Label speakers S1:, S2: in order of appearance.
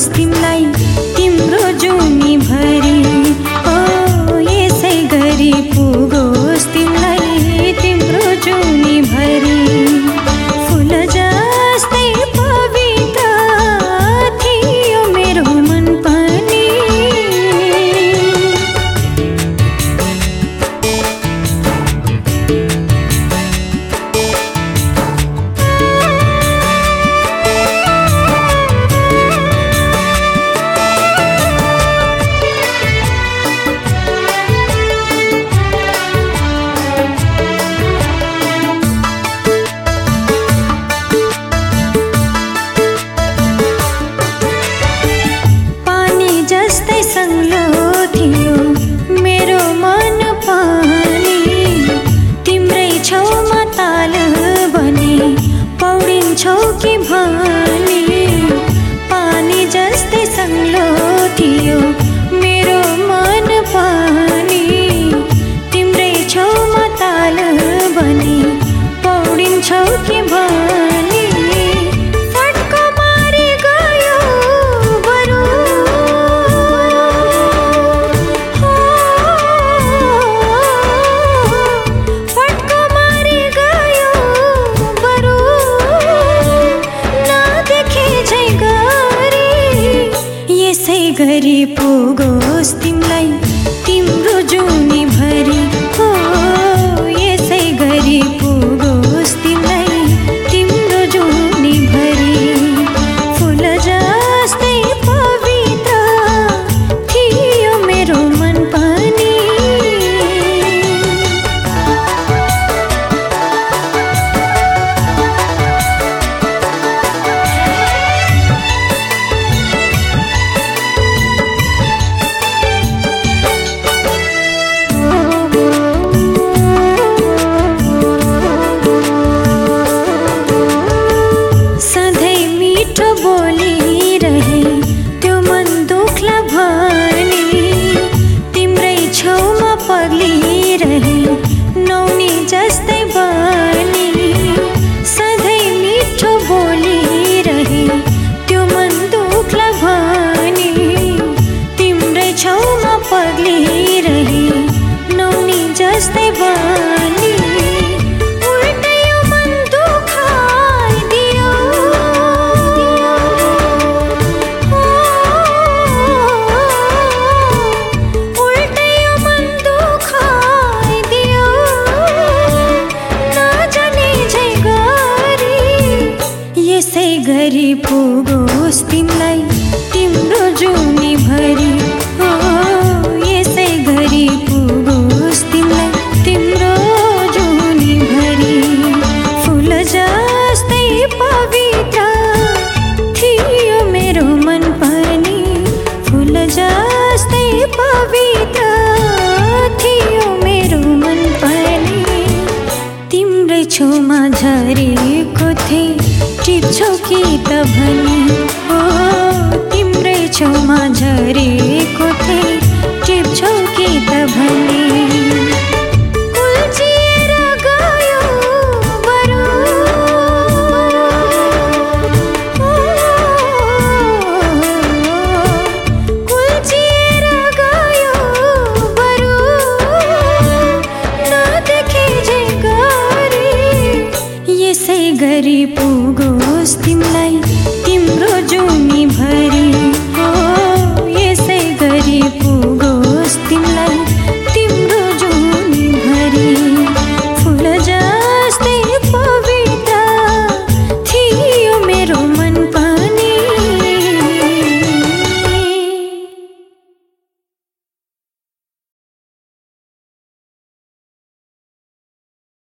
S1: Пустим наив हरि पो गोस्ति हाँ पुगोस् तिमीलाई तिम्रो जुनी भरि हो यसै गरी पुगोस् तिमीलाई तिम्रो जुनी भरि फुल जस्तै पवित्र थियो मेरो मन पनि फुल जस्तै पवित्र थियो मेरो मन पनि तिम्रै छेउमा झरेको थिएँ। छौ कि त भनी हो तिम्रै छेउमा झरी